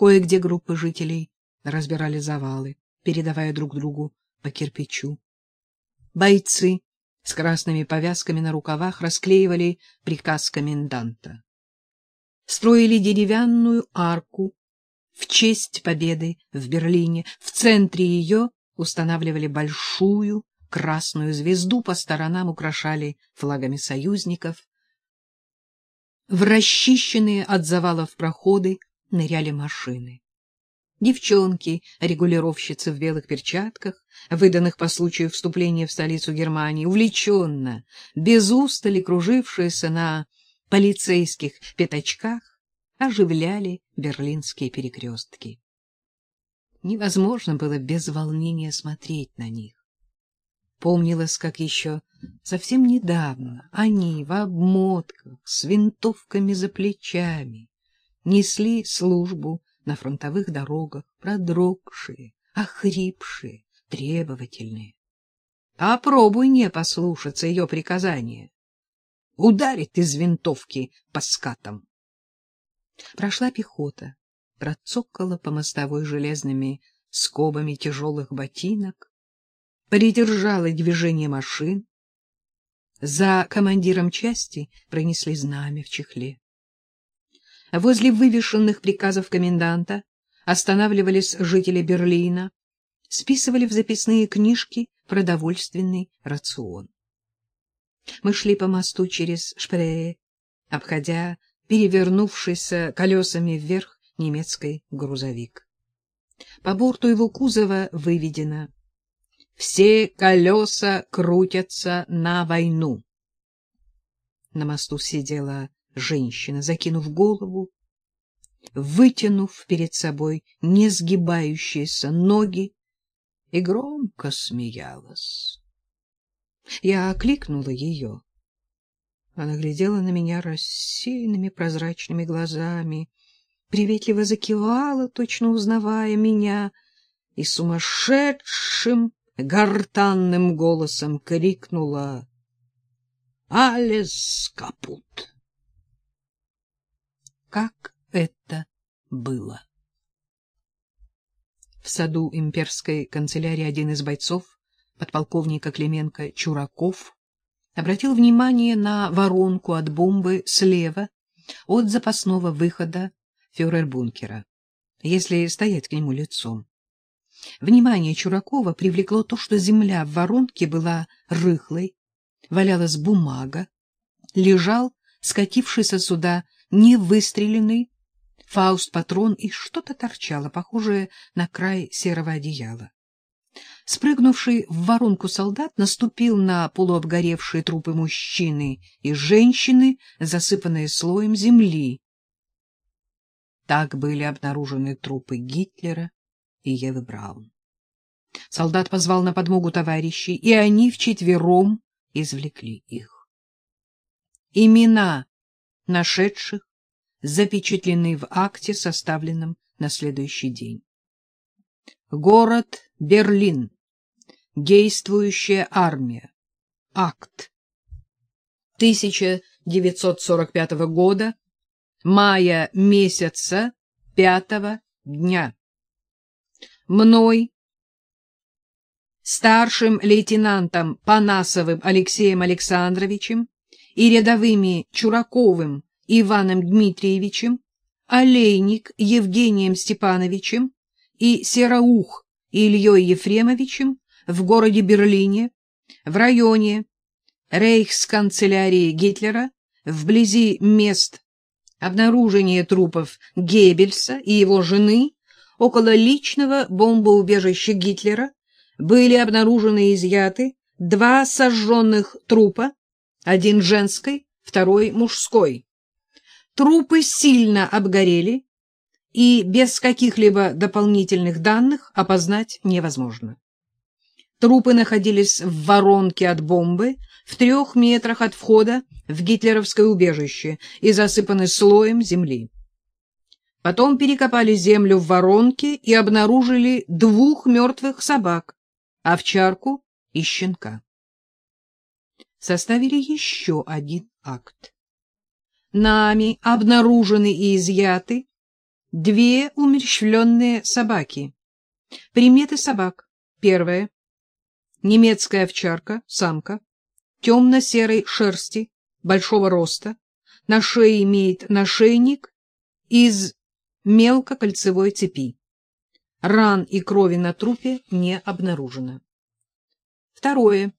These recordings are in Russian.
Кое-где группы жителей разбирали завалы, передавая друг другу по кирпичу. Бойцы с красными повязками на рукавах расклеивали приказ коменданта. Строили деревянную арку в честь победы в Берлине. В центре ее устанавливали большую красную звезду, по сторонам украшали флагами союзников. В расчищенные от завалов проходы ныряли машины. Девчонки, регулировщицы в белых перчатках, выданных по случаю вступления в столицу Германии, увлеченно, без устали кружившиеся на полицейских пятачках, оживляли берлинские перекрестки. Невозможно было без волнения смотреть на них. Помнилось, как еще совсем недавно они в обмотках с винтовками за плечами несли службу на фронтовых дорогах, продрогшие, охрипшие, требовательные. Попробуй не послушаться ее приказания. Ударит из винтовки по скатам. Прошла пехота, процокала по мостовой железными скобами тяжелых ботинок, придержала движение машин. За командиром части пронесли знамя в чехле. Возле вывешенных приказов коменданта останавливались жители Берлина, списывали в записные книжки продовольственный рацион. Мы шли по мосту через Шпрее, обходя перевернувшийся колесами вверх немецкий грузовик. По борту его кузова выведено «Все колеса крутятся на войну». На мосту сидела женщина, закинув голову, вытянув перед собой несгибающиеся ноги, и громко смеялась. Я окликнула ее. Она глядела на меня рассеянными прозрачными глазами, приветливо закивала, точно узнавая меня, и сумасшедшим гортанным голосом крикнула «Алес капут!» Как это было. В саду имперской канцелярии один из бойцов, подполковника Клименко Чураков, обратил внимание на воронку от бомбы слева от запасного выхода фюрер-бункера, если стоять к нему лицом. Внимание Чуракова привлекло то, что земля в воронке была рыхлой, валялась бумага, лежал скатившийся сюда не выстреленный фауст-патрон и что-то торчало, похожее на край серого одеяла. Спрыгнувший в воронку солдат наступил на полуобгоревшие трупы мужчины и женщины, засыпанные слоем земли. Так были обнаружены трупы Гитлера и Евы Браун. Солдат позвал на подмогу товарищей, и они вчетвером извлекли их. Имена нашедших запечатлены в акте, составленном на следующий день. Город Берлин. Действующая армия. Акт. 1945 года. Мая месяца пятого дня. Мной, старшим лейтенантом Панасовым Алексеем Александровичем, и рядовыми Чураковым Иваном Дмитриевичем, Олейник Евгением Степановичем и Сераух Ильей Ефремовичем в городе Берлине, в районе рейхсканцелярии Гитлера, вблизи мест обнаружения трупов Геббельса и его жены, около личного бомбоубежища Гитлера, были обнаружены изъяты два сожженных трупа один женской, второй мужской. Трупы сильно обгорели, и без каких-либо дополнительных данных опознать невозможно. Трупы находились в воронке от бомбы в трех метрах от входа в гитлеровское убежище и засыпаны слоем земли. Потом перекопали землю в воронке и обнаружили двух мертвых собак, овчарку и щенка составили еще один акт. Нами обнаружены и изъяты две умерщвленные собаки. Приметы собак. Первое. Немецкая овчарка, самка, темно-серой шерсти, большого роста, на шее имеет нашейник из мелкокольцевой цепи. Ран и крови на трупе не обнаружено. Второе.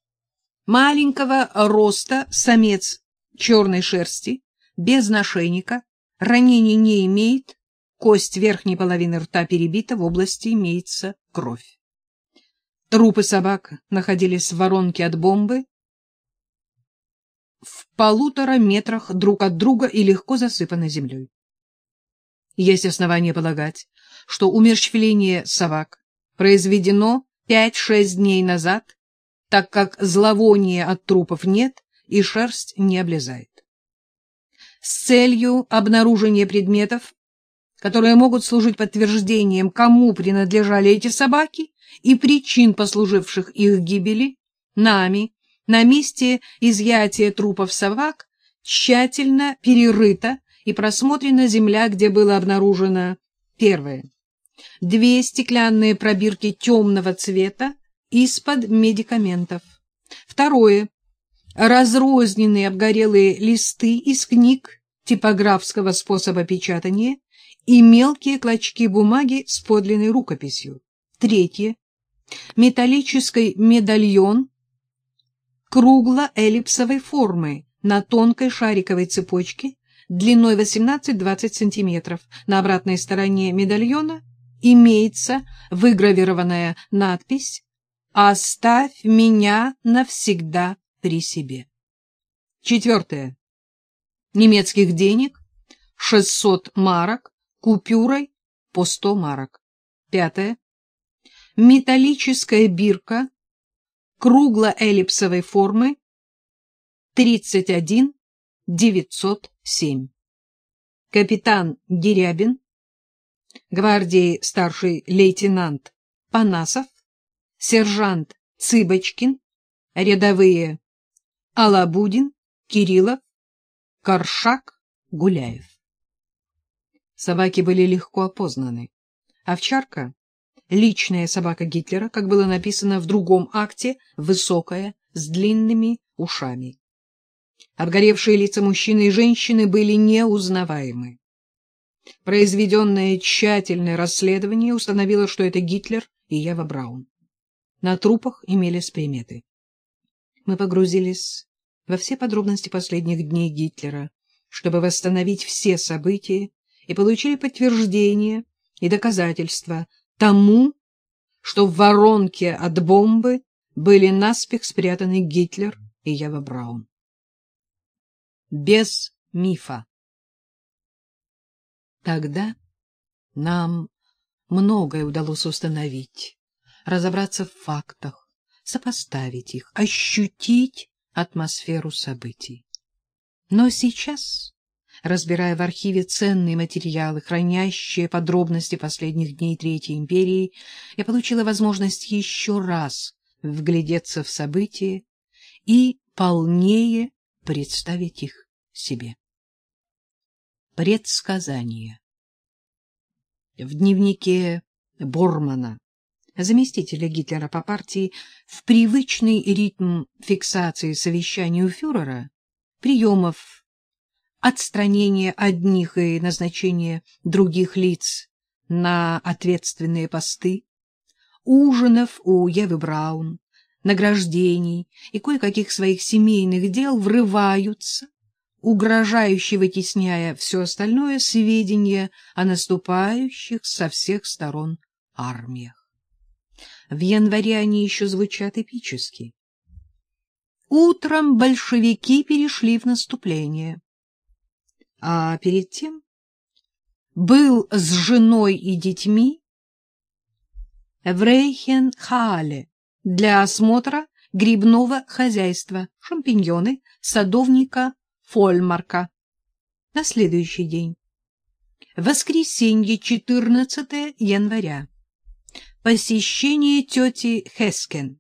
Маленького роста самец черной шерсти, без нашейника, ранений не имеет, кость верхней половины рта перебита, в области имеется кровь. Трупы собак находились в воронке от бомбы в полутора метрах друг от друга и легко засыпаны землей. Есть основания полагать, что умерщвление собак произведено 5-6 дней назад, так как зловония от трупов нет и шерсть не облезает. С целью обнаружения предметов, которые могут служить подтверждением, кому принадлежали эти собаки и причин, послуживших их гибели, нами на месте изъятия трупов собак тщательно перерыта и просмотрена земля, где было обнаружено первое. Две стеклянные пробирки темного цвета из-под медикаментов. Второе. Разрозненные обгорелые листы из книг типографского способа печатания и мелкие клочки бумаги с подлинной рукописью. Третье. Металлический медальон кругло-эллипсовой формы на тонкой шариковой цепочке длиной 18-20 см. На обратной стороне медальона имеется выгравированная надпись «Оставь меня навсегда при себе». Четвертое. Немецких денег 600 марок купюрой по 100 марок. Пятое. Металлическая бирка кругло-эллипсовой формы 31 907. Капитан Дерябин, гвардии старший лейтенант Панасов, сержант Цыбочкин, рядовые Алабудин, Кириллов, Коршак, Гуляев. Собаки были легко опознаны. Овчарка личная собака Гитлера, как было написано в другом акте, высокая, с длинными ушами. Обгоревшие лица мужчины и женщины были неузнаваемы. Произведенное тщательное расследование установило, что это Гитлер и Ева Браун. На трупах имелись приметы. Мы погрузились во все подробности последних дней Гитлера, чтобы восстановить все события, и получили подтверждение и доказательства тому, что в воронке от бомбы были наспех спрятаны Гитлер и Ева Браун. Без мифа. Тогда нам многое удалось установить, разобраться в фактах, сопоставить их, ощутить атмосферу событий. Но сейчас разбирая в архиве ценные материалы, хранящие подробности последних дней Третьей империи, я получила возможность еще раз вглядеться в события и полнее представить их себе. Предсказание В дневнике Бормана, заместителя Гитлера по партии, в привычный ритм фиксации совещаний у фюрера, приемов отстранение одних и назначение других лиц на ответственные посты, ужинов у Евы Браун, награждений и кое-каких своих семейных дел врываются, угрожающе вытесняя все остальное сведения о наступающих со всех сторон армиях. В январе они еще звучат эпически. Утром большевики перешли в наступление а перед тем был с женой и детьми в Рейхенхале для осмотра грибного хозяйства, шампиньоны, садовника Фольмарка. На следующий день. Воскресенье, 14 января. Посещение тети Хескен.